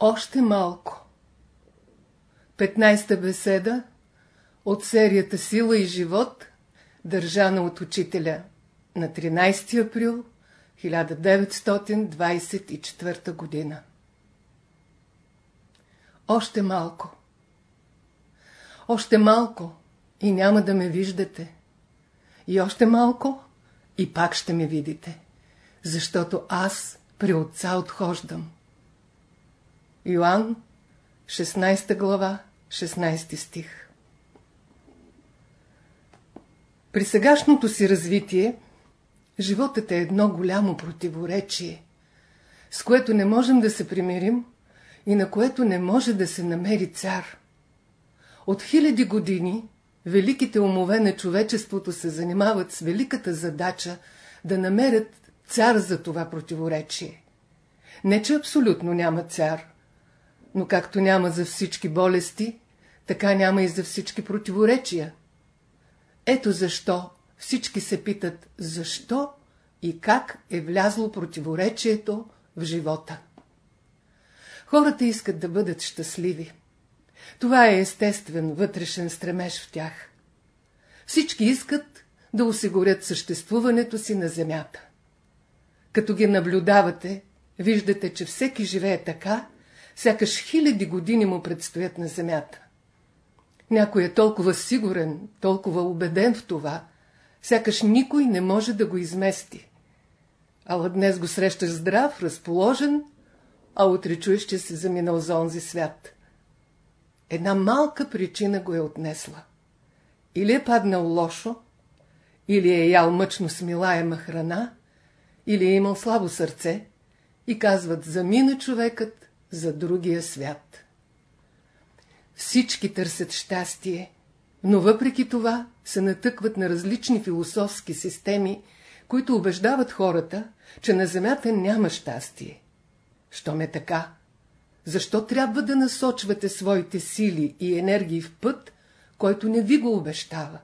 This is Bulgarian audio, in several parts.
Още малко. 15-та беседа от серията Сила и живот, държана от учителя на 13 април 1924 година. Още малко. Още малко и няма да ме виждате. И още малко и пак ще ме видите, защото аз при отца отхождам. Йоанн, 16 глава, 16 стих При сегашното си развитие, животът е едно голямо противоречие, с което не можем да се примирим и на което не може да се намери цар. От хиляди години великите умове на човечеството се занимават с великата задача да намерят цар за това противоречие. Не, че абсолютно няма цар, но както няма за всички болести, така няма и за всички противоречия. Ето защо всички се питат, защо и как е влязло противоречието в живота. Хората искат да бъдат щастливи. Това е естествен вътрешен стремеж в тях. Всички искат да осигурят съществуването си на земята. Като ги наблюдавате, виждате, че всеки живее така, сякаш хиляди години му предстоят на земята. Някой е толкова сигурен, толкова убеден в това, сякаш никой не може да го измести. Ала днес го срещаш здрав, разположен, а утре чуеш, че се заминал за онзи свят. Една малка причина го е отнесла. Или е паднал лошо, или е ял мъчно смилаема храна, или е имал слабо сърце и казват, замина човекът за другия свят. Всички търсят щастие, но въпреки това се натъкват на различни философски системи, които убеждават хората, че на земята няма щастие. Що ме така? Защо трябва да насочвате своите сили и енергии в път, който не ви го обещава?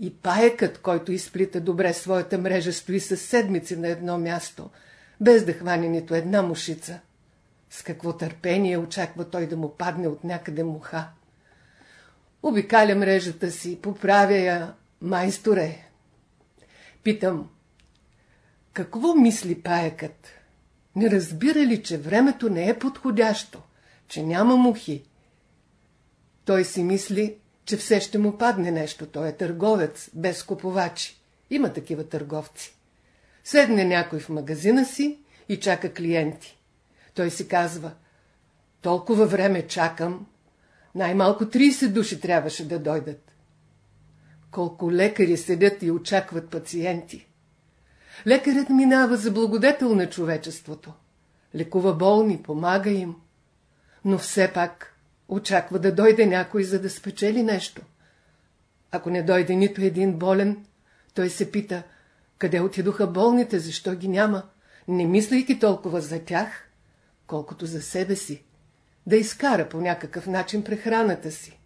И паекът, който изплита добре своята мрежа, стои със седмици на едно място, без да хване нито една мушица. С какво търпение очаква той да му падне от някъде муха. Обикаля мрежата си, поправя я, майсторе. Питам, какво мисли паекът? Не разбира ли, че времето не е подходящо, че няма мухи? Той си мисли, че все ще му падне нещо. Той е търговец, без купувачи. Има такива търговци. Седне някой в магазина си и чака клиенти. Той си казва, толкова време чакам, най-малко 30 души трябваше да дойдат. Колко лекари седят и очакват пациенти. Лекарят минава за благодетел на човечеството. Лекува болни, помага им. Но все пак очаква да дойде някой, за да спечели нещо. Ако не дойде нито един болен, той се пита, къде отидоха болните, защо ги няма, не мислейки толкова за тях, колкото за себе си, да изкара по някакъв начин прехраната си.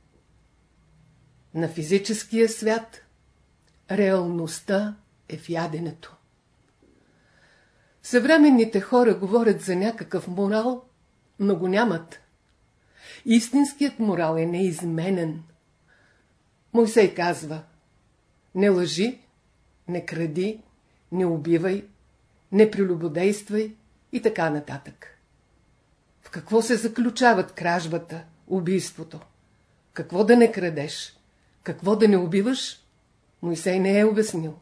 На физическия свят реалността е в яденето. Съвременните хора говорят за някакъв морал, но го нямат. Истинският морал е неизменен. Мойсей казва, не лъжи, не кради, не убивай, не прелюбодействай и така нататък. Какво се заключават кражбата, убийството? Какво да не крадеш? Какво да не убиваш? Мойсей не е обяснил.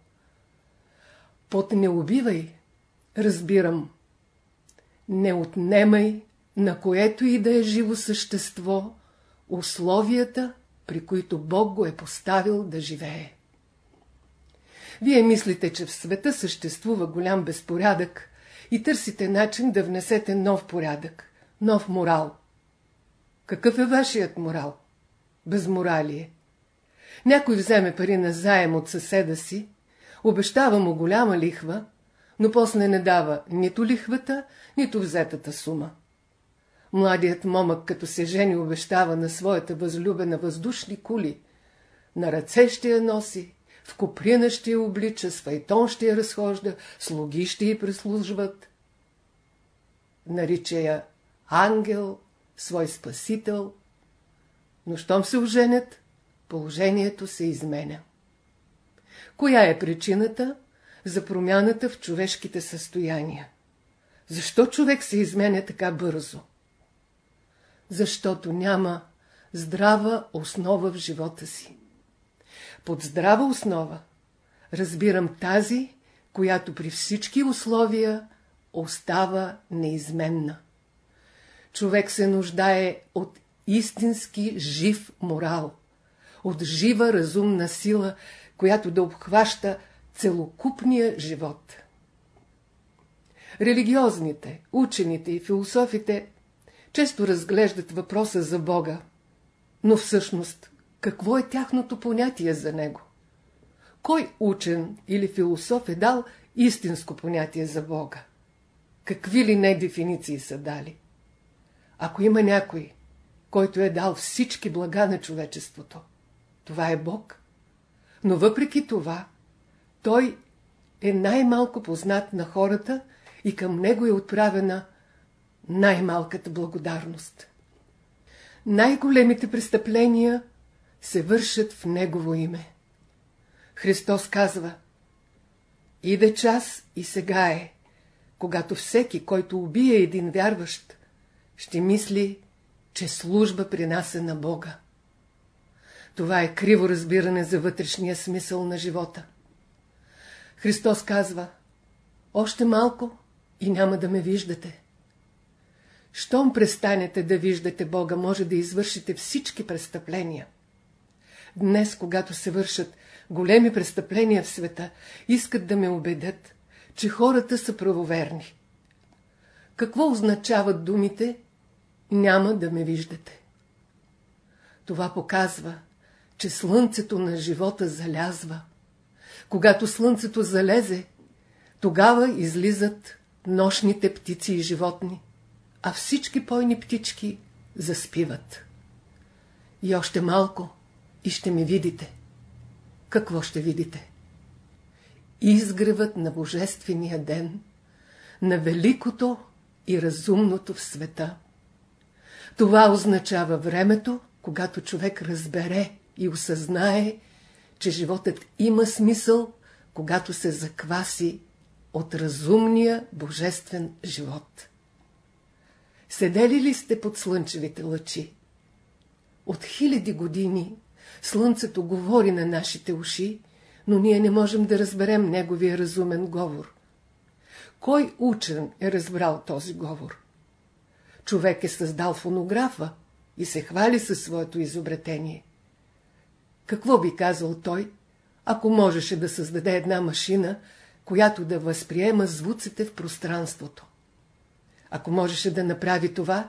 Под не убивай разбирам. Не отнемай на което и да е живо същество условията, при които Бог го е поставил да живее. Вие мислите, че в света съществува голям безпорядък и търсите начин да внесете нов порядък, нов морал. Какъв е вашият морал? Безморалие. Някой вземе пари на заем от съседа си, обещава му голяма лихва, но после не дава нито лихвата, нито взетата сума. Младият момък, като се жени, обещава на своята възлюбена въздушни кули. На ръце ще я носи, в куприна ще я облича, с файтон ще я разхожда, слуги ще я прислужват. Нарича я ангел, свой спасител. Но щом се оженят, положението се изменя. Коя е причината за промяната в човешките състояния? Защо човек се изменя така бързо? Защото няма здрава основа в живота си. Под здрава основа разбирам тази, която при всички условия остава неизменна. Човек се нуждае от истински жив морал, от жива разумна сила, която да обхваща целокупния живот. Религиозните, учените и философите често разглеждат въпроса за Бога, но всъщност какво е тяхното понятие за Него? Кой учен или философ е дал истинско понятие за Бога? Какви ли не дефиниции са дали? Ако има някой, който е дал всички блага на човечеството, това е Бог. Но въпреки това, той е най-малко познат на хората и към него е отправена най-малката благодарност. Най-големите престъпления се вършат в Негово име. Христос казва Иде час и сега е, когато всеки, който убие един вярващ, ще мисли, че служба принася на Бога. Това е криво разбиране за вътрешния смисъл на живота. Христос казва, още малко и няма да ме виждате. Щом престанете да виждате Бога, може да извършите всички престъпления. Днес, когато се вършат големи престъпления в света, искат да ме убедят, че хората са правоверни. Какво означават думите «няма да ме виждате»? Това показва, че слънцето на живота залязва. Когато слънцето залезе, тогава излизат нощните птици и животни, а всички пойни птички заспиват. И още малко и ще ми видите. Какво ще видите? Изгревът на Божествения ден, на великото и разумното в света. Това означава времето, когато човек разбере и осъзнае, че животът има смисъл, когато се закваси от разумния божествен живот. Седели ли сте под слънчевите лъчи? От хиляди години слънцето говори на нашите уши, но ние не можем да разберем неговия разумен говор. Кой учен е разбрал този говор? Човек е създал фонографа и се хвали със своето изобретение. Какво би казал той, ако можеше да създаде една машина, която да възприема звуците в пространството? Ако можеше да направи това,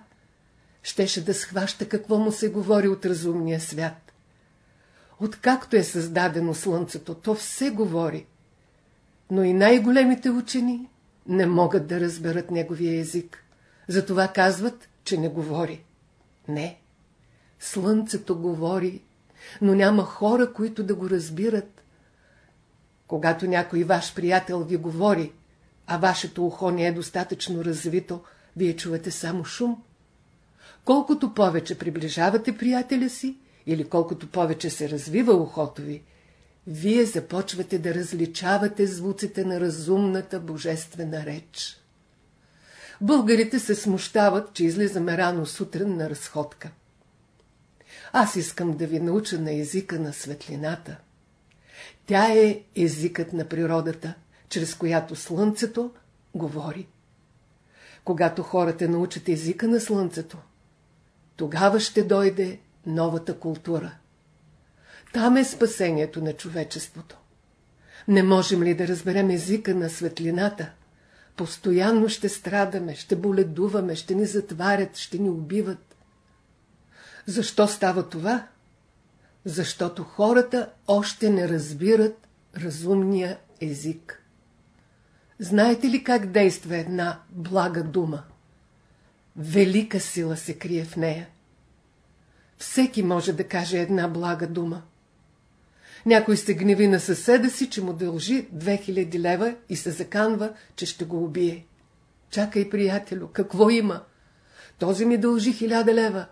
щеше да схваща какво му се говори от разумния свят. Откакто е създадено Слънцето, то все говори. Но и най-големите учени не могат да разберат неговия език. Затова казват, че не говори. Не. Слънцето говори, но няма хора, които да го разбират. Когато някой ваш приятел ви говори, а вашето ухо не е достатъчно развито, вие чувате само шум. Колкото повече приближавате приятеля си, или колкото повече се развива ухото ви, вие започвате да различавате звуците на разумната божествена реч. Българите се смущават, че излизаме рано сутрин на разходка. Аз искам да ви науча на езика на светлината. Тя е езикът на природата, чрез която слънцето говори. Когато хората научат езика на слънцето, тогава ще дойде новата култура. Там е спасението на човечеството. Не можем ли да разберем езика на светлината? Постоянно ще страдаме, ще боледуваме, ще ни затварят, ще ни убиват. Защо става това? Защото хората още не разбират разумния език. Знаете ли как действа една блага дума? Велика сила се крие в нея. Всеки може да каже една блага дума. Някой се гневи на съседа си, че му дължи 2000 лева и се заканва, че ще го убие. Чакай, приятелю, какво има? този ми дължи хиляда лева,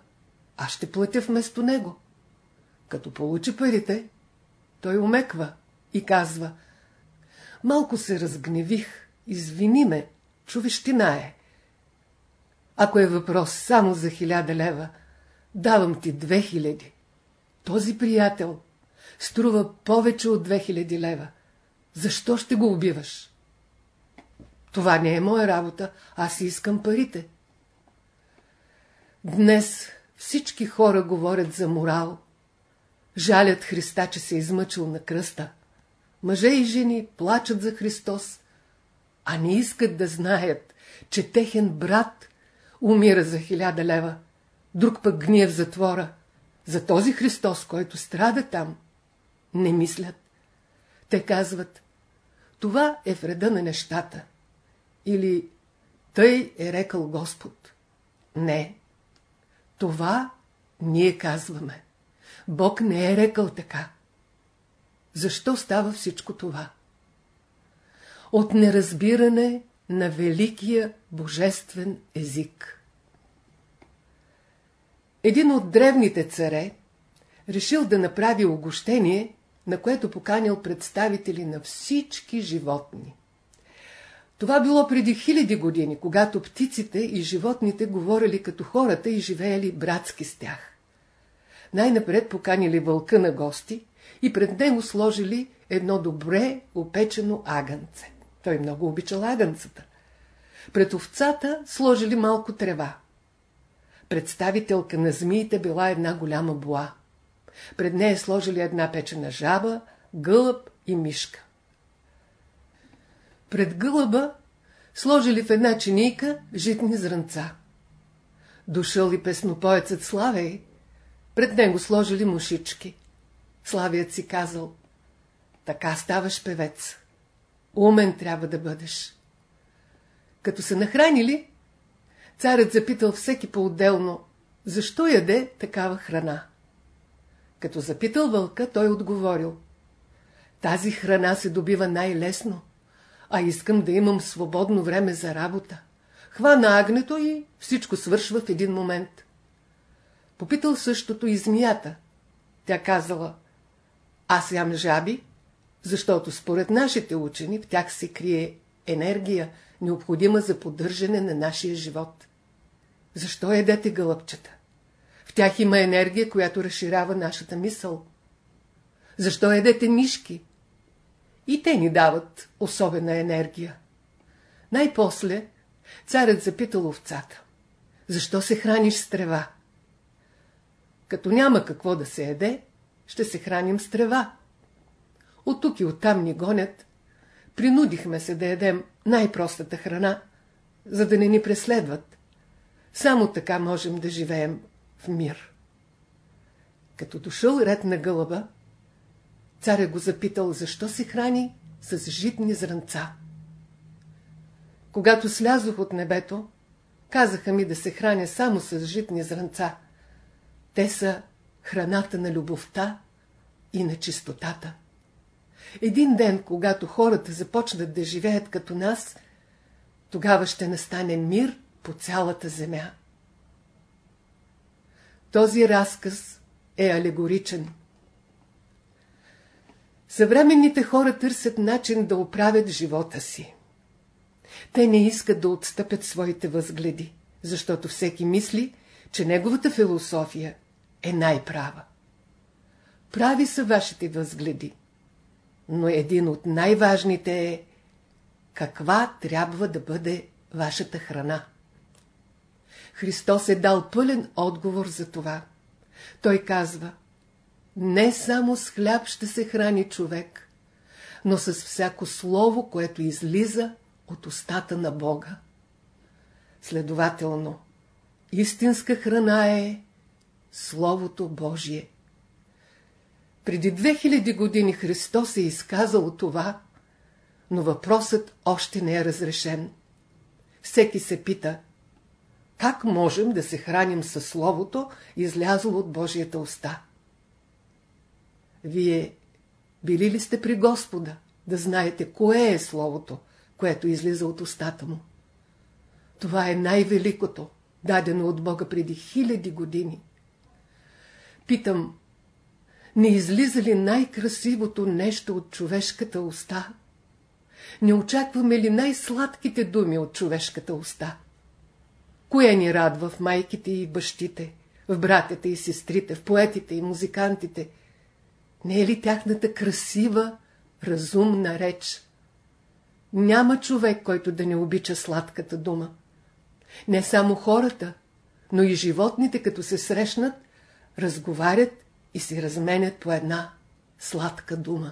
аз ще платя вместо него. Като получи парите, той умеква и казва, малко се разгневих, извини ме, човещина е. Ако е въпрос само за хиляда лева, давам ти две хиляди. Този приятел струва повече от 2000 лева. Защо ще го убиваш? Това не е моя работа, аз искам парите. Днес всички хора говорят за морал. Жалят Христа, че се е измъчил на кръста. Мъже и жени плачат за Христос, а не искат да знаят, че техен брат умира за хиляда лева, друг пък гния в затвора. За този Христос, който страда там, не мислят. Те казват, това е вреда на нещата. Или тъй е рекал Господ. Не. Това ние казваме. Бог не е рекал така. Защо става всичко това? От неразбиране на великия божествен език. Един от древните царе решил да направи огощение, на което поканил представители на всички животни. Това било преди хиляди години, когато птиците и животните говорили като хората и живеели братски с тях. Най-напред поканили вълка на гости и пред него сложили едно добре опечено агънце. Той много обичал агънцата. Пред овцата сложили малко трева. Представителка на змиите била една голяма боа. Пред нея сложили една печена жаба, гълъб и мишка. Пред гълъба сложили в една чинийка житни зранца. Дошъл и песнопоецът Славей, пред него сложили мушички. Славият си казал, така ставаш певец. Умен трябва да бъдеш. Като се нахранили, царят запитал всеки по-отделно, защо яде такава храна. Като запитал вълка, той отговорил, тази храна се добива най-лесно, а искам да имам свободно време за работа. Хвана агнето и всичко свършва в един момент. Попитал същото и змията. Тя казала, аз ям жаби, защото според нашите учени в тях се крие енергия, необходима за поддържане на нашия живот. Защо едете гълъбчета? В тях има енергия, която разширява нашата мисъл. Защо едете мишки? И те ни дават особена енергия. Най-после царят запитал овцата. Защо се храниш с трева? Като няма какво да се еде, ще се храним с трева. От тук и оттам ни гонят. Принудихме се да едем най-простата храна, за да не ни преследват. Само така можем да живеем в мир. Като дошъл ред на гълъба, царя го запитал, защо се храни с житни зранца. Когато слязох от небето, казаха ми да се храня само с житни зранца. Те са храната на любовта и на чистотата. Един ден, когато хората започнат да живеят като нас, тогава ще настане мир по цялата земя. Този разказ е алегоричен. Съвременните хора търсят начин да оправят живота си. Те не искат да отстъпят своите възгледи, защото всеки мисли, че неговата философия е най-права. Прави са вашите възгледи, но един от най-важните е каква трябва да бъде вашата храна. Христос е дал пълен отговор за това. Той казва, не само с хляб ще се храни човек, но с всяко слово, което излиза от устата на Бога. Следователно, истинска храна е Словото Божие. Преди 2000 години Христос е изказал това, но въпросът още не е разрешен. Всеки се пита, как можем да се храним със Словото, излязло от Божията уста? Вие били ли сте при Господа, да знаете кое е Словото, което излиза от устата му? Това е най-великото, дадено от Бога преди хиляди години. Питам, не излиза ли най-красивото нещо от човешката уста? Не очакваме ли най-сладките думи от човешката уста? Кое ни радва в майките и бащите, в братята и сестрите, в поетите и музикантите? Не е ли тяхната красива, разумна реч? Няма човек, който да не обича сладката дума. Не само хората, но и животните, като се срещнат, разговарят и си разменят по една сладка дума.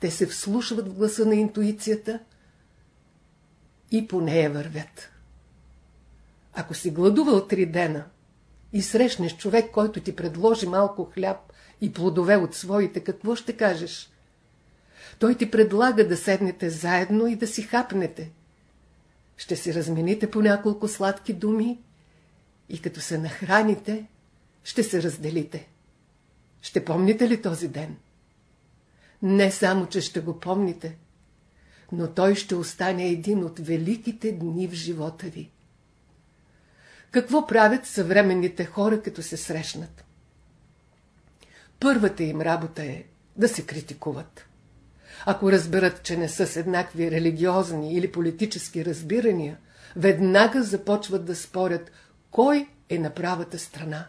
Те се вслушват в гласа на интуицията и по нея вървят. Ако си гладувал три дена и срещнеш човек, който ти предложи малко хляб и плодове от своите, какво ще кажеш? Той ти предлага да седнете заедно и да си хапнете. Ще си размените по няколко сладки думи и като се нахраните, ще се разделите. Ще помните ли този ден? Не само, че ще го помните, но той ще остане един от великите дни в живота ви. Какво правят съвременните хора, като се срещнат? Първата им работа е да се критикуват. Ако разберат, че не са с еднакви религиозни или политически разбирания, веднага започват да спорят кой е на правата страна.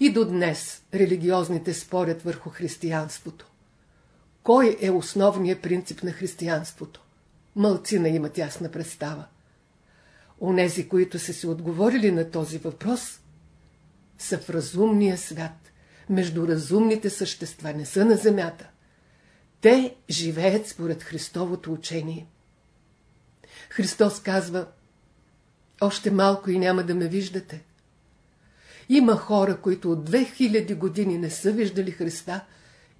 И до днес религиозните спорят върху християнството. Кой е основният принцип на християнството? Мълцина имат ясна представа. Онези, които са си отговорили на този въпрос, са в разумния свят, между разумните същества, не са на земята. Те живеят според Христовото учение. Христос казва, още малко и няма да ме виждате. Има хора, които от 2000 години не са виждали Христа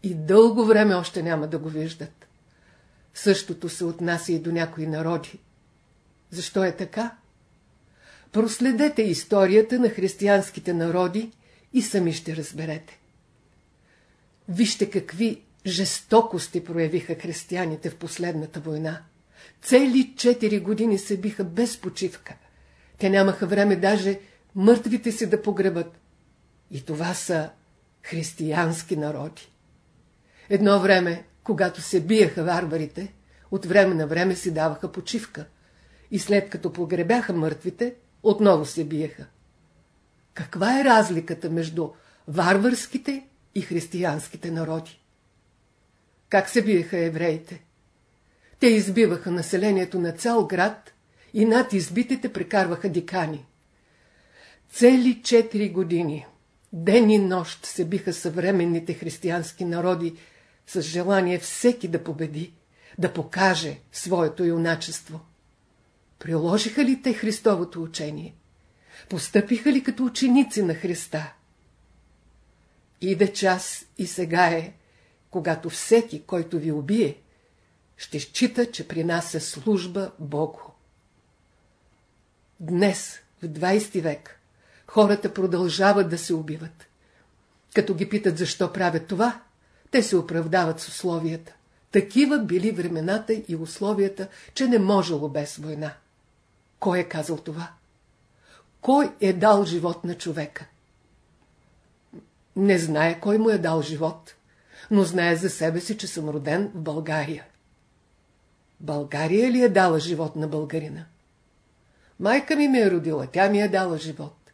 и дълго време още няма да го виждат. Същото се отнася и до някои народи. Защо е така? Проследете историята на християнските народи и сами ще разберете. Вижте какви жестокости проявиха християните в последната война. Цели четири години се биха без почивка. Те нямаха време даже мъртвите си да погребат. И това са християнски народи. Едно време, когато се биеха варварите, от време на време си даваха почивка. И след като погребяха мъртвите, отново се биеха. Каква е разликата между варварските и християнските народи? Как се биеха евреите? Те избиваха населението на цял град и над избитите прекарваха дикани. Цели четири години, ден и нощ се биха съвременните християнски народи с желание всеки да победи, да покаже своето юначество. Приложиха ли те Христовото учение? Постъпиха ли като ученици на Христа? Иде час и сега е, когато всеки, който ви убие, ще счита, че при нас е служба Богу. Днес, в 20 век, хората продължават да се убиват. Като ги питат защо правят това, те се оправдават с условията. Такива били времената и условията, че не можело без война. Кой е казал това? Кой е дал живот на човека? Не знае кой му е дал живот, но знае за себе си, че съм роден в България. България ли е дала живот на българина? Майка ми ме е родила, тя ми е дала живот.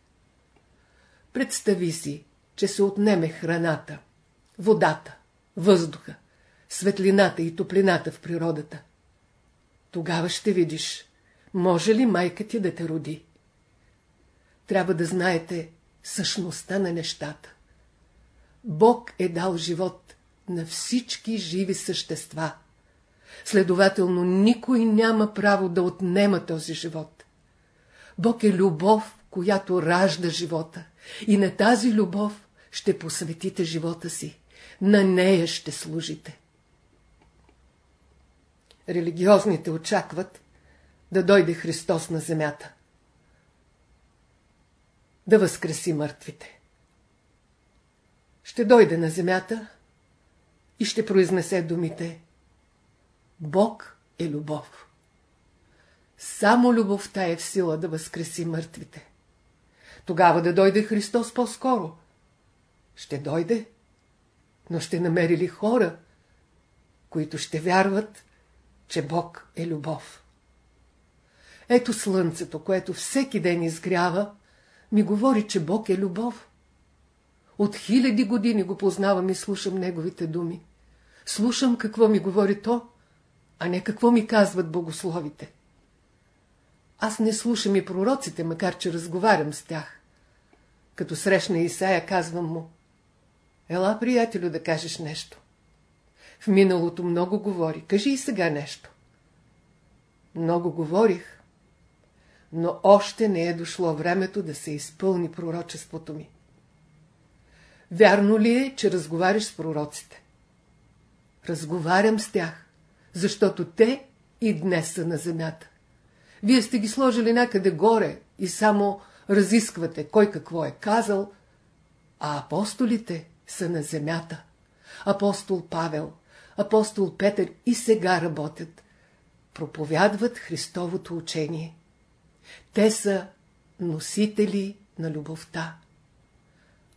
Представи си, че се отнеме храната, водата, въздуха, светлината и топлината в природата. Тогава ще видиш, може ли майка ти да те роди. Трябва да знаете същността на нещата. Бог е дал живот на всички живи същества. Следователно, никой няма право да отнема този живот. Бог е любов, която ражда живота. И на тази любов ще посветите живота си. На нея ще служите. Религиозните очакват да дойде Христос на земята. Да възкреси мъртвите. Ще дойде на земята и ще произнесе думите Бог е любов. Само любовта е в сила да възкреси мъртвите. Тогава да дойде Христос по-скоро. Ще дойде, но ще намери ли хора, които ще вярват, че Бог е любов. Ето слънцето, което всеки ден изгрява, ми говори, че Бог е любов. От хиляди години го познавам и слушам неговите думи. Слушам какво ми говори то, а не какво ми казват богословите. Аз не слушам и пророците, макар че разговарям с тях. Като срещна Исаия, казвам му, Ела, приятелю, да кажеш нещо. В миналото много говори, кажи и сега нещо. Много говорих, но още не е дошло времето да се изпълни пророчеството ми. Вярно ли е, че разговаряш с пророците? Разговарям с тях, защото те и днес са на земята. Вие сте ги сложили някъде горе и само разисквате кой какво е казал, а апостолите са на земята. Апостол Павел, апостол Петър и сега работят. Проповядват Христовото учение. Те са носители на любовта.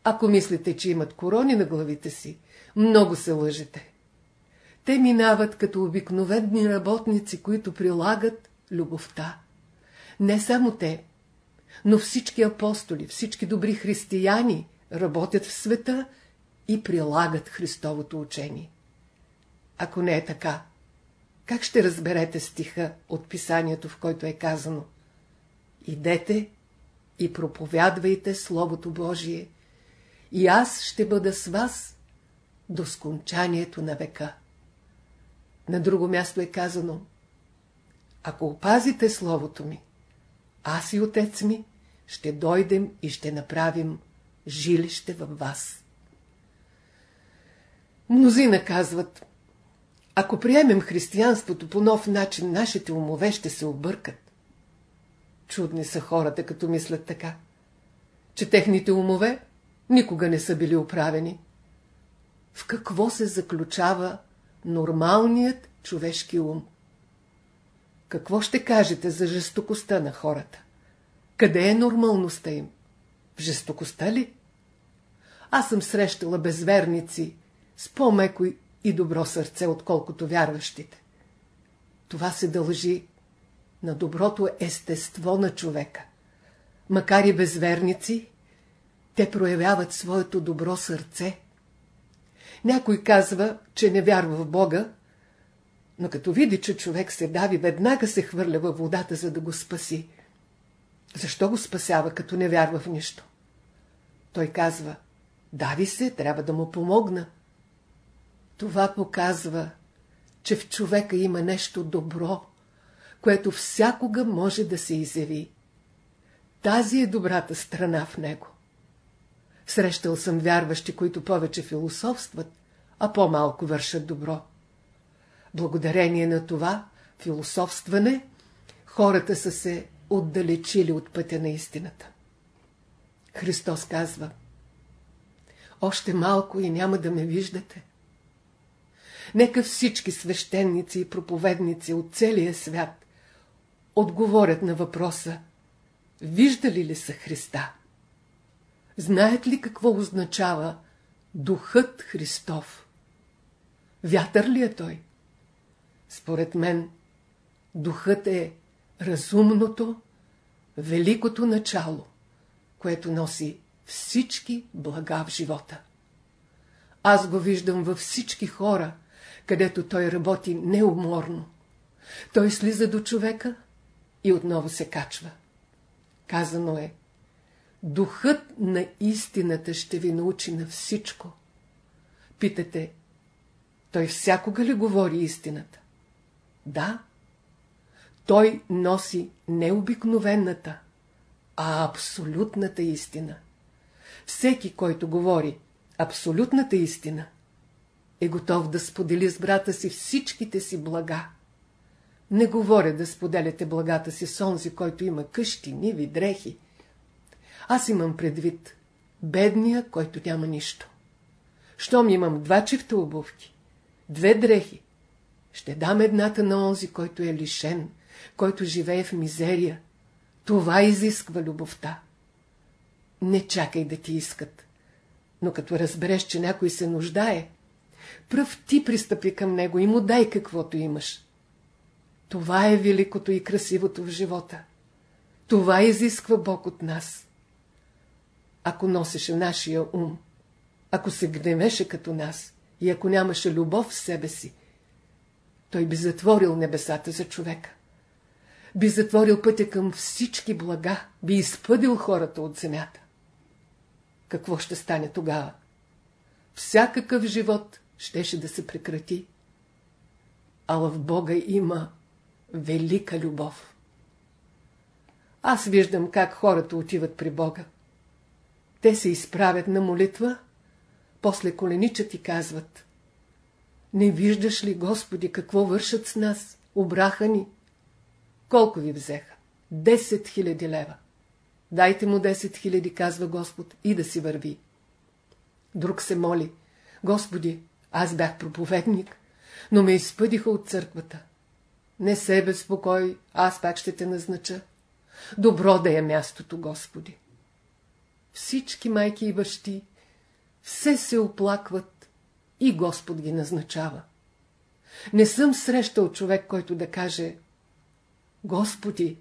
Ако мислите, че имат корони на главите си, много се лъжете. Те минават като обикновени работници, които прилагат любовта. Не само те, но всички апостоли, всички добри християни работят в света и прилагат Христовото учение. Ако не е така, как ще разберете стиха от писанието, в който е казано Идете и проповядвайте Словото Божие, и аз ще бъда с вас до скончанието на века. На друго място е казано Ако опазите Словото ми, аз и Отец ми ще дойдем и ще направим жилище във вас. Мнозина казват, ако приемем християнството по нов начин, нашите умове ще се объркат. Чудни са хората, като мислят така, че техните умове никога не са били оправени. В какво се заключава нормалният човешки ум? Какво ще кажете за жестокостта на хората? Къде е нормалността им? В жестокостта ли? Аз съм срещала безверници с по-меко и добро сърце, отколкото вярващите. Това се дължи на доброто естество на човека. Макар и безверници, те проявяват своето добро сърце. Някой казва, че не вярва в Бога, но като види, че човек се дави, веднага се хвърля във водата, за да го спаси. Защо го спасява, като не вярва в нищо? Той казва, дави се, трябва да му помогна. Това показва, че в човека има нещо добро, което всякога може да се изяви. Тази е добрата страна в него. Срещал съм вярващи, които повече философстват, а по-малко вършат добро. Благодарение на това философстване, хората са се отдалечили от пътя на истината. Христос казва, още малко и няма да ме виждате. Нека всички свещеници и проповедници от целия свят отговорят на въпроса Виждали ли са Христа? Знаят ли какво означава Духът Христов? Вятър ли е Той? Според мен, Духът е разумното, великото начало, което носи всички блага в живота. Аз го виждам във всички хора, където той работи неуморно. Той слиза до човека и отново се качва. Казано е, духът на истината ще ви научи на всичко. Питате, той всякога ли говори истината? Да. Той носи не обикновената, а абсолютната истина. Всеки, който говори абсолютната истина, е готов да сподели с брата си всичките си блага. Не говоря да споделяте благата си с онзи, който има къщи, ниви, дрехи. Аз имам предвид бедния, който няма нищо. Щом имам два чифта обувки, две дрехи, ще дам едната на онзи, който е лишен, който живее в мизерия. Това изисква любовта. Не чакай да ти искат. Но като разбереш, че някой се нуждае, пръв ти пристъпи към него и му дай каквото имаш. Това е великото и красивото в живота. Това изисква Бог от нас. Ако носеше нашия ум, ако се гневеше като нас и ако нямаше любов в себе си, той би затворил небесата за човека. Би затворил пътя към всички блага, би изпъдил хората от земята. Какво ще стане тогава? Всякакъв живот щеше да се прекрати. А в Бога има велика любов. Аз виждам как хората отиват при Бога. Те се изправят на молитва, после коленичат и казват Не виждаш ли, Господи, какво вършат с нас? Обраха ни. Колко ви взеха? Десет хиляди лева. Дайте му 10 хиляди, казва Господ, и да си върви. Друг се моли. Господи, аз бях проповедник, но ме изпъдиха от църквата. Не се безпокой, аз пак ще те назнача. Добро да е мястото, Господи. Всички майки и бащи все се оплакват и Господ ги назначава. Не съм срещал човек, който да каже Господи,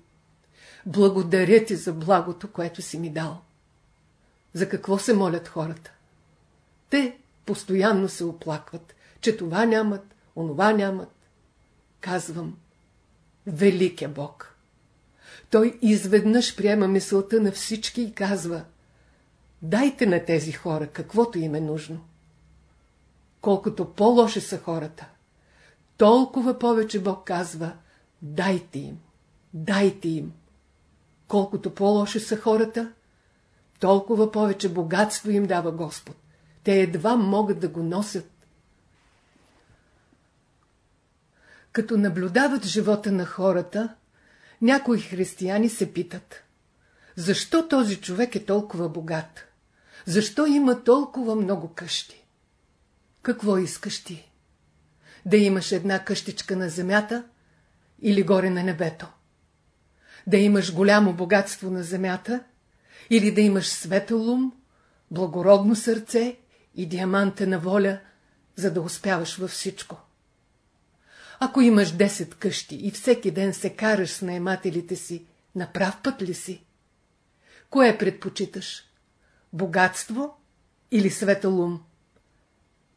благодаря ти за благото, което си ми дал. За какво се молят хората? Те постоянно се оплакват, че това нямат, онова нямат. Казвам, велик е Бог. Той изведнъж приема мисълта на всички и казва, дайте на тези хора каквото им е нужно. Колкото по-лоши са хората, толкова повече Бог казва, дайте им, дайте им. Колкото по-лоши са хората, толкова повече богатство им дава Господ. Те едва могат да го носят. Като наблюдават живота на хората, някои християни се питат. Защо този човек е толкова богат? Защо има толкова много къщи? Какво искаш ти? Да имаш една къщичка на земята или горе на небето? да имаш голямо богатство на земята, или да имаш светъл ум, благородно сърце и диамантена воля, за да успяваш във всичко. Ако имаш 10 къщи и всеки ден се караш с наемателите си, на прав път ли си? Кое предпочиташ? Богатство или светъл ум?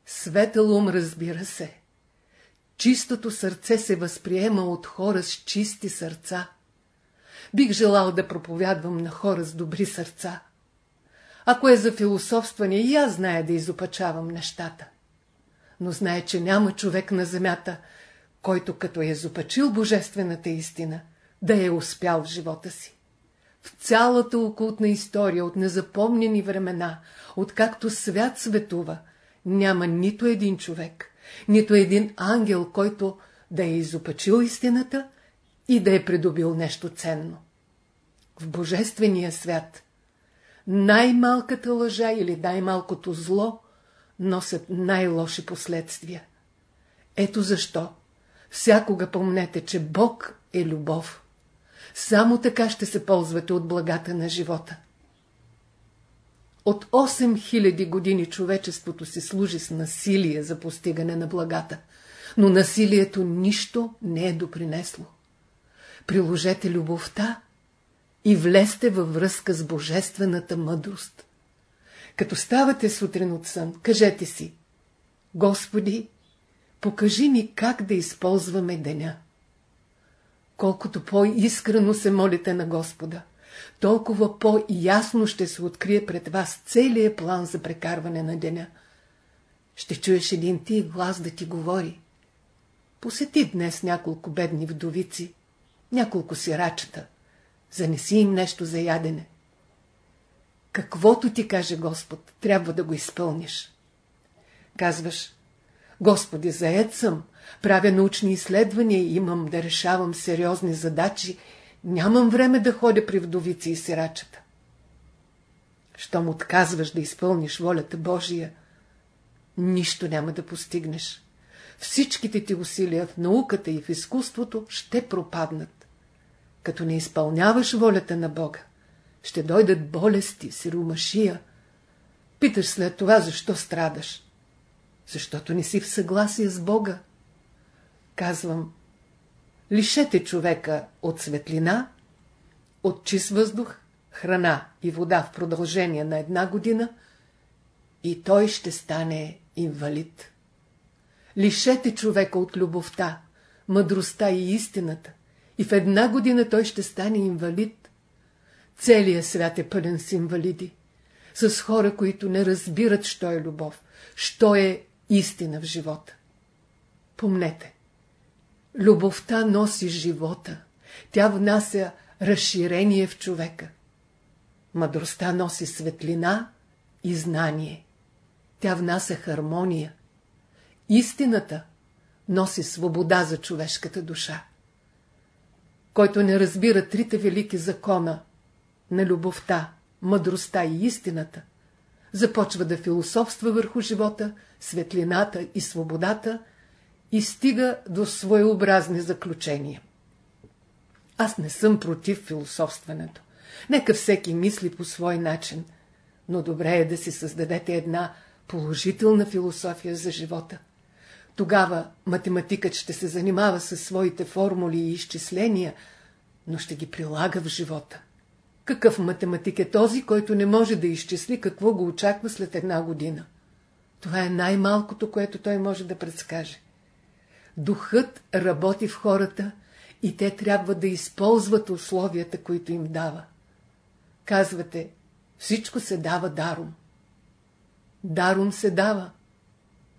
Светъл ум, разбира се. Чистото сърце се възприема от хора с чисти сърца. Бих желал да проповядвам на хора с добри сърца. Ако е за философстване, и аз зная да изопачавам нещата. Но знае, че няма човек на земята, който като е изопачил божествената истина, да е успял в живота си. В цялата окултна история от незапомнени времена, откакто свят светува, няма нито един човек, нито един ангел, който да е изопачил истината и да е придобил нещо ценно. В Божествения свят най-малката лъжа или най-малкото зло носят най-лоши последствия. Ето защо всякога помнете, че Бог е любов. Само така ще се ползвате от благата на живота. От 8000 години човечеството си служи с насилие за постигане на благата, но насилието нищо не е допринесло приложете любовта и влезте във връзка с божествената мъдрост. Като ставате сутрин от сън, кажете си, Господи, покажи ми как да използваме деня. Колкото по-искрено се молите на Господа, толкова по-ясно ще се открие пред вас целият план за прекарване на деня. Ще чуеш един ти глас да ти говори. Посети днес няколко бедни вдовици няколко сирачета, занеси им нещо за ядене. Каквото ти каже Господ, трябва да го изпълниш. Казваш, Господи, заед съм, правя научни изследвания и имам да решавам сериозни задачи, нямам време да ходя при вдовици и сирачета. Щом отказваш да изпълниш волята Божия, нищо няма да постигнеш. Всичките ти усилия в науката и в изкуството ще пропаднат. като не изпълняваш волята на Бога, ще дойдат болести, сиромашия. Питаш след това, защо страдаш? Защото не си в съгласие с Бога. Казвам, лишете човека от светлина, от чист въздух, храна и вода в продължение на една година и той ще стане инвалид. Лишете човека от любовта, мъдростта и истината и в една година той ще стане инвалид. Целият свят е пълен с инвалиди, с хора, които не разбират, що е любов, що е истина в живота. Помнете, любовта носи живота, тя внася разширение в човека. Мъдростта носи светлина и знание. Тя внася хармония. Истината носи свобода за човешката душа. Който не разбира трите велики закона на любовта, мъдростта и истината, започва да философства върху живота, светлината и свободата и стига до своеобразни заключения. Аз не съм против философстването. Нека всеки мисли по свой начин, но добре е да си създадете една положителна философия за живота. Тогава математикът ще се занимава със своите формули и изчисления, но ще ги прилага в живота. Какъв математик е този, който не може да изчисли какво го очаква след една година? Това е най-малкото, което той може да предскаже. Духът работи в хората и те трябва да използват условията, които им дава. Казвате, всичко се дава даром. Даром се дава,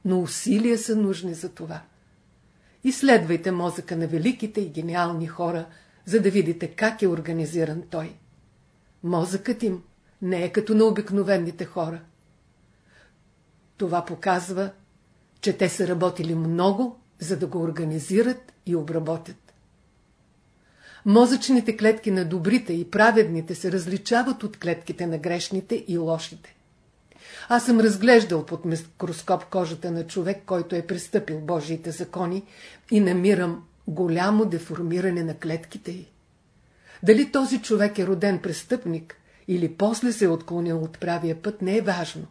но усилия са нужни за това. Изследвайте мозъка на великите и гениални хора, за да видите как е организиран той. Мозъкът им не е като на обикновените хора. Това показва, че те са работили много, за да го организират и обработят. Мозъчните клетки на добрите и праведните се различават от клетките на грешните и лошите. Аз съм разглеждал под микроскоп кожата на човек, който е пристъпил Божиите закони и намирам голямо деформиране на клетките й. Дали този човек е роден престъпник или после се е отклонил от правия път, не е важно.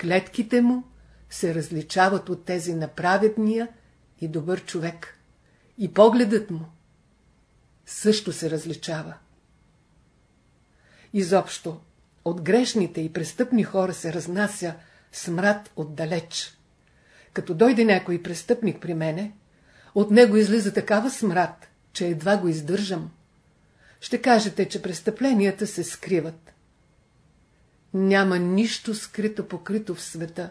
Клетките му се различават от тези на праведния и добър човек. И погледът му също се различава. Изобщо, от грешните и престъпни хора се разнася смрад отдалеч. Като дойде някой престъпник при мене, от него излиза такава смрад, че едва го издържам. Ще кажете, че престъпленията се скриват. Няма нищо скрито покрито в света.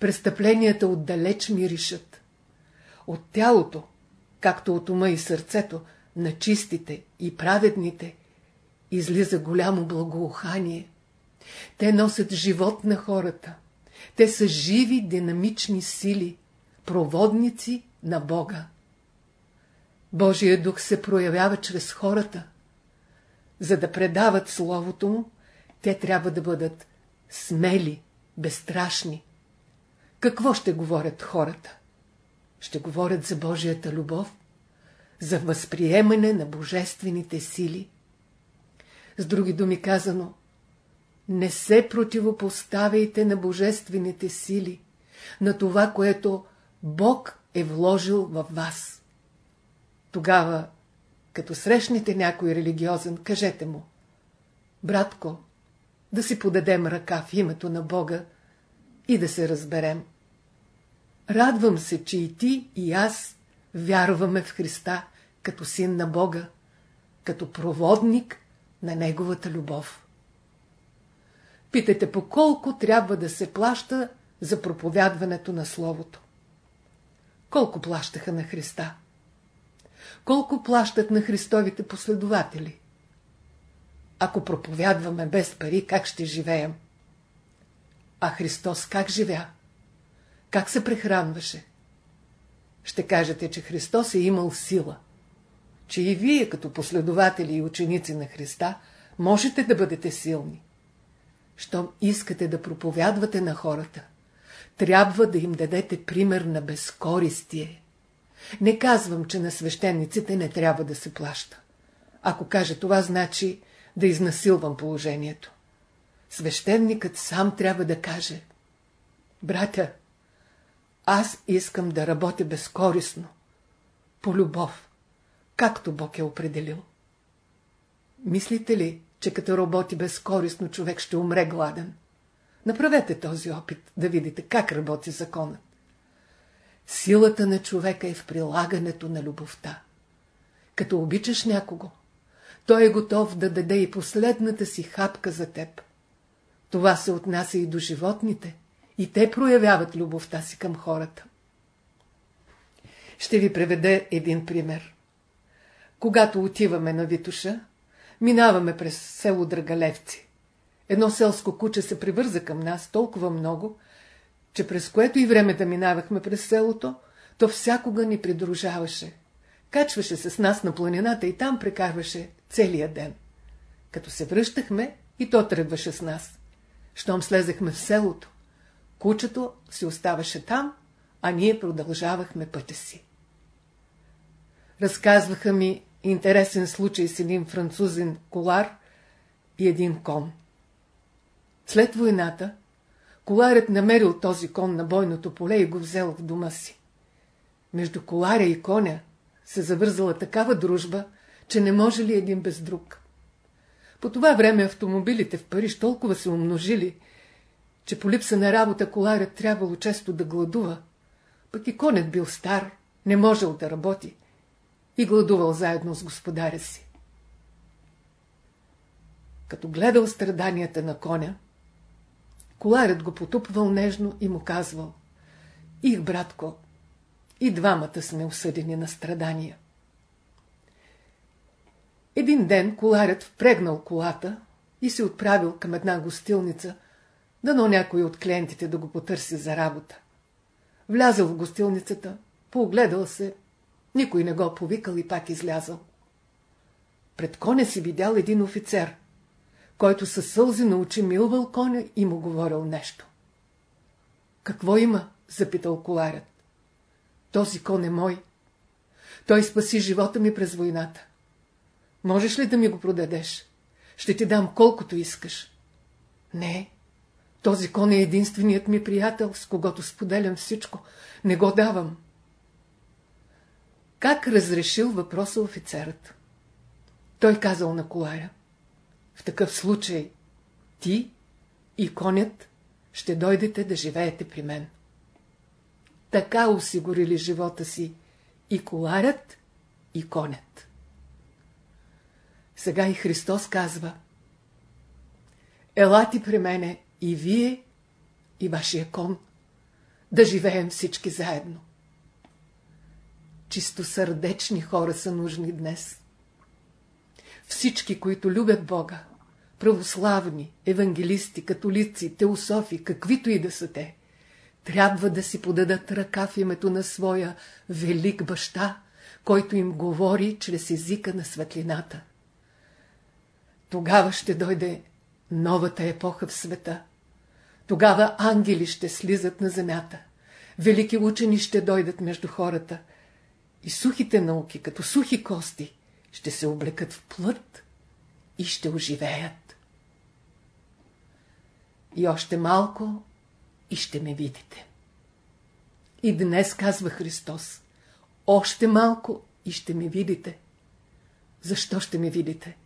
Престъпленията отдалеч миришат. От тялото, както от ума и сърцето, на чистите и праведните, излиза голямо благоухание. Те носят живот на хората. Те са живи, динамични сили, проводници на Бога. Божия дух се проявява чрез хората. За да предават Словото му, те трябва да бъдат смели, безстрашни. Какво ще говорят хората? Ще говорят за Божията любов, за възприемане на божествените сили. С други думи казано, не се противопоставяйте на божествените сили, на това, което Бог е вложил в вас. Тогава, като срещнете някой религиозен, кажете му, братко, да си подадем ръка в името на Бога и да се разберем. Радвам се, че и ти, и аз вярваме в Христа като син на Бога, като проводник на Неговата любов. Питайте по колко трябва да се плаща за проповядването на Словото. Колко плащаха на Христа? Колко плащат на Христовите последователи? Ако проповядваме без пари, как ще живеем? А Христос как живя? Как се прехранваше? Ще кажете, че Христос е имал сила – че и вие, като последователи и ученици на Христа, можете да бъдете силни. Щом искате да проповядвате на хората, трябва да им дадете пример на безкористие. Не казвам, че на свещениците не трябва да се плаща. ако каже това значи да изнасилвам положението. Свещеникът сам трябва да каже Братя, аз искам да работя безкорисно, по любов, както Бог е определил. Мислите ли, че като работи безкорисно, човек ще умре гладен? Направете този опит, да видите как работи законът. Силата на човека е в прилагането на любовта. Като обичаш някого, той е готов да даде и последната си хапка за теб. Това се отнася и до животните, и те проявяват любовта си към хората. Ще ви преведа един пример. Когато отиваме на Витуша, минаваме през село Драгалевци. Едно селско куче се привърза към нас толкова много, че през което и време да минавахме през селото, то всякога ни придружаваше. Качваше се с нас на планината и там прекарваше целия ден. Като се връщахме, и то тръгваше с нас. Щом слезахме в селото, кучето си оставаше там, а ние продължавахме пътя си. Разказваха ми интересен случай с един французен колар и един кон. След войната, коларят намерил този кон на бойното поле и го взел в дома си. Между коларя и коня се завързала такава дружба, че не може ли един без друг. По това време автомобилите в Париж толкова се умножили, че по липса на работа коларят трябвало често да гладува, пък и конят бил стар, не можел да работи и гладувал заедно с господаря си. Като гледал страданията на коня, коларят го потупвал нежно и му казвал «Их, братко, и двамата сме осъдени на страдания». Един ден коларят впрегнал колата и се отправил към една гостилница, дано някой от клиентите да го потърси за работа. Влязъл в гостилницата, поогледал се, никой не го повикал и пак излязъл. Пред коня си видял един офицер, който със сълзи на очи милвал коня и му говорил нещо. Какво има? запитал коларят. Този кон е мой. Той спаси живота ми през войната. Можеш ли да ми го продадеш? Ще ти дам колкото искаш. Не, този кон е единственият ми приятел, с когото споделям всичко. Не го давам. Как разрешил въпроса офицерът? Той казал на коларя. В такъв случай ти и конят ще дойдете да живеете при мен. Така осигурили живота си и коларят, и конят. Сега и Христос казва Елати при мене и вие, и вашия кон, да живеем всички заедно. Чистосърдечни хора са нужни днес. Всички, които любят Бога, православни, евангелисти, католици, теософи, каквито и да са те, трябва да си подадат ръка в името на своя велик баща, който им говори чрез езика на светлината. Тогава ще дойде новата епоха в света. Тогава ангели ще слизат на земята. Велики учени ще дойдат между хората. И сухите науки, като сухи кости, ще се облекат в плът и ще оживеят. И още малко и ще ме видите. И днес казва Христос, още малко и ще ме видите. Защо ще ме видите?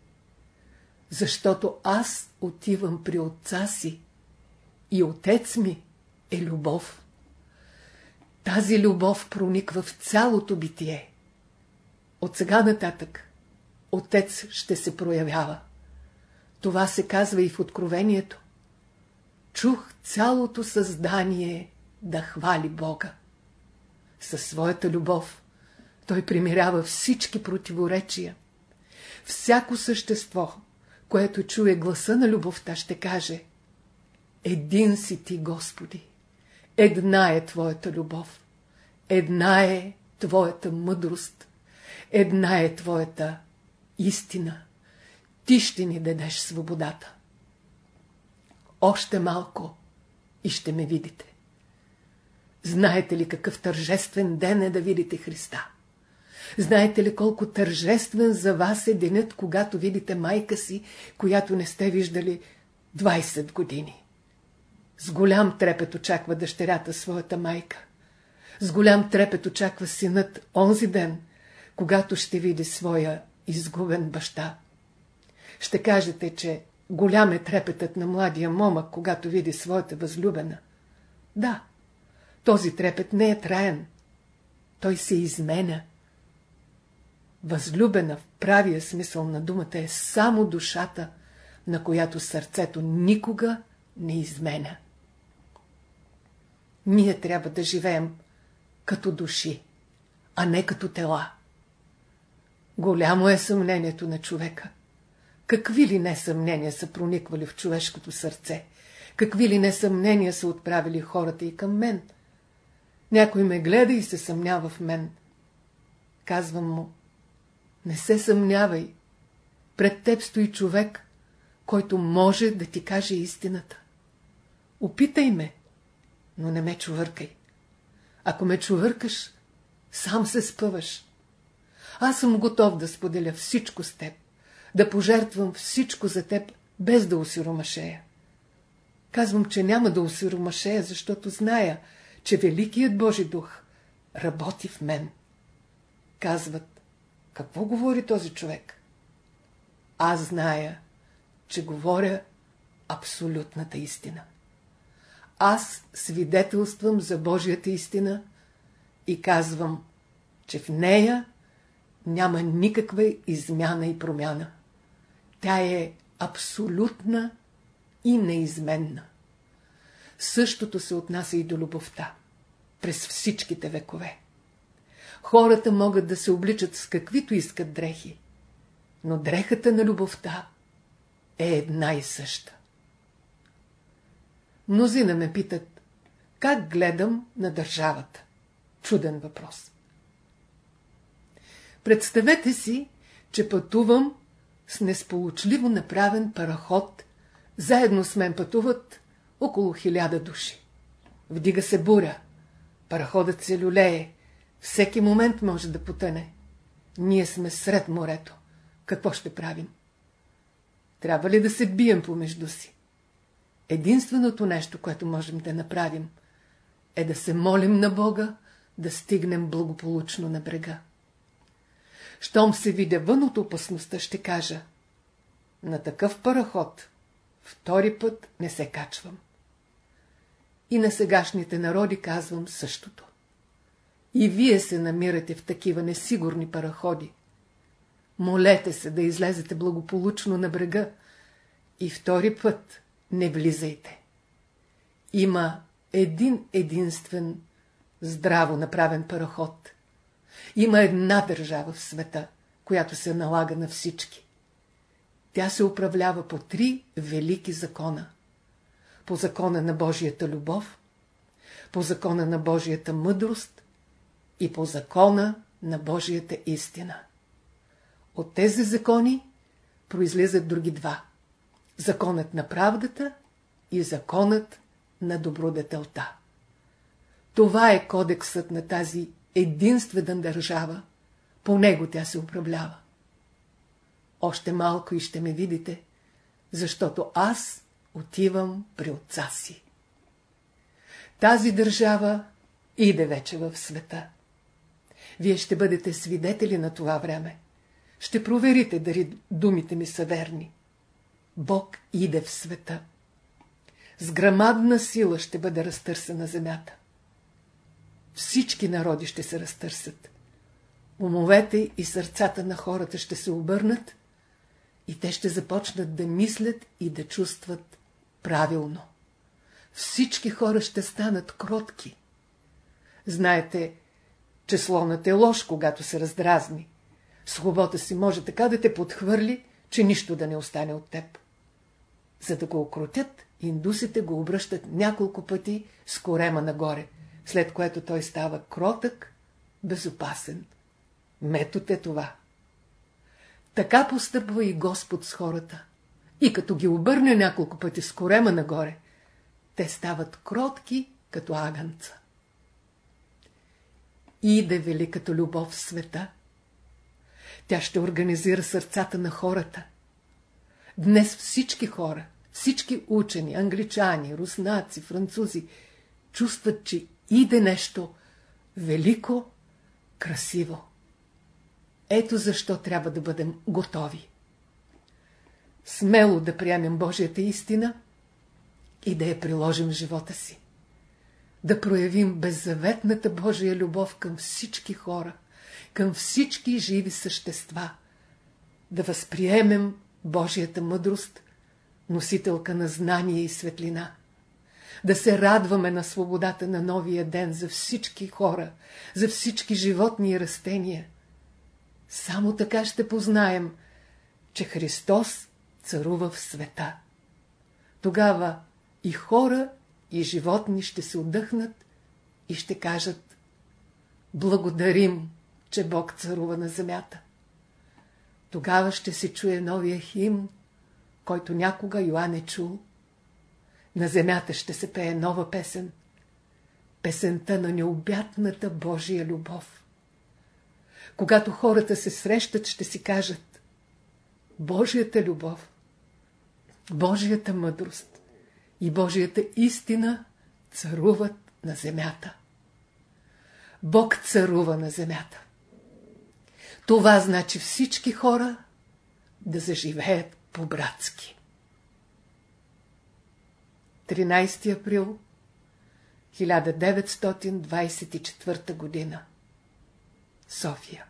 защото аз отивам при отца си и отец ми е любов. Тази любов прониква в цялото битие. От сега нататък отец ще се проявява. Това се казва и в Откровението. Чух цялото създание да хвали Бога. Със своята любов той примирява всички противоречия. Всяко същество, което чуе гласа на любовта, ще каже Един си ти, Господи, една е Твоята любов, една е Твоята мъдрост, една е Твоята истина. Ти ще ни дадеш свободата. Още малко и ще ме видите. Знаете ли какъв тържествен ден е да видите Христа? Знаете ли колко тържествен за вас е денят, когато видите майка си, която не сте виждали 20 години? С голям трепет очаква дъщерята своята майка. С голям трепет очаква синът онзи ден, когато ще види своя изгубен баща. Ще кажете, че голям е трепетът на младия момък, когато види своята възлюбена. Да, този трепет не е траен. Той се изменя. Възлюбена в правия смисъл на думата е само душата, на която сърцето никога не изменя. Ние трябва да живеем като души, а не като тела. Голямо е съмнението на човека. Какви ли не съмнения са прониквали в човешкото сърце? Какви ли не съмнения са отправили хората и към мен? Някой ме гледа и се съмнява в мен. Казвам му, не се съмнявай. Пред теб стои човек, който може да ти каже истината. Опитай ме, но не ме чувъркай. Ако ме чувъркаш, сам се спъваш. Аз съм готов да споделя всичко с теб, да пожертвам всичко за теб, без да усиромашея. Казвам, че няма да усиромашея, защото зная, че Великият Божи дух работи в мен. Казват, какво говори този човек? Аз зная, че говоря абсолютната истина. Аз свидетелствам за Божията истина и казвам, че в нея няма никаква измяна и промяна. Тя е абсолютна и неизменна. Същото се отнася и до любовта. През всичките векове. Хората могат да се обличат с каквито искат дрехи, но дрехата на любовта е една и съща. Мнозина ме питат, как гледам на държавата? Чуден въпрос. Представете си, че пътувам с несполучливо направен параход. Заедно с мен пътуват около хиляда души. Вдига се буря. Параходът се люлее. Всеки момент може да потъне. Ние сме сред морето. Какво ще правим? Трябва ли да се бием помежду си? Единственото нещо, което можем да направим, е да се молим на Бога, да стигнем благополучно на брега. Щом се видя вън от опасността, ще кажа, на такъв параход втори път не се качвам. И на сегашните народи казвам същото. И вие се намирате в такива несигурни параходи. Молете се да излезете благополучно на брега и втори път не влизайте. Има един единствен здраво направен параход. Има една държава в света, която се налага на всички. Тя се управлява по три велики закона. По закона на Божията любов, по закона на Божията мъдрост и по закона на Божията истина. От тези закони произлизат други два. Законът на правдата и законът на добродетелта. Това е кодексът на тази единствена държава. По него тя се управлява. Още малко и ще ме видите, защото аз отивам при отца си. Тази държава иде вече в света. Вие ще бъдете свидетели на това време. Ще проверите дали думите ми са верни. Бог иде в света. С грамадна сила ще бъде разтърсена земята. Всички народи ще се разтърсят. Умовете и сърцата на хората ще се обърнат и те ще започнат да мислят и да чувстват правилно. Всички хора ще станат кротки. Знаете, че слонът е лош, когато се раздразни. С хубота си може така да те подхвърли, че нищо да не остане от теб. За да го окрутят, индусите го обръщат няколко пъти с корема нагоре, след което той става кротък, безопасен. Метод е това. Така постъпва и Господ с хората. И като ги обърне няколко пъти с корема нагоре, те стават кротки като агънца. Иде великата любов в света Тя ще организира сърцата на хората. Днес всички хора, всички учени, англичани, руснаци, французи, чувстват, че иде нещо велико, красиво. Ето защо трябва да бъдем готови. Смело да приемем Божията истина и да я приложим в живота си. Да проявим беззаветната Божия любов към всички хора, към всички живи същества. Да възприемем Божията мъдрост, носителка на знание и светлина. Да се радваме на свободата на новия ден за всички хора, за всички животни и растения. Само така ще познаем, че Христос царува в света. Тогава и хора, и животни ще се отдъхнат и ще кажат Благодарим, че Бог царува на земята. Тогава ще се чуе новия химн, който някога Йоан е чул. На земята ще се пее нова песен. Песента на необятната Божия любов. Когато хората се срещат, ще си кажат Божията любов, Божията мъдрост и Божията истина царуват на земята. Бог царува на земята. Това значи всички хора да заживеят по-братски. 13 април 1924 година. София